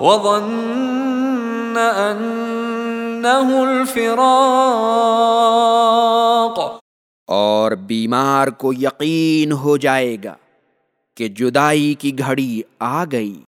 وظن انه الفراق اور بیمار کو یقین ہو جائے گا کہ جدائی کی گھڑی آ گئی۔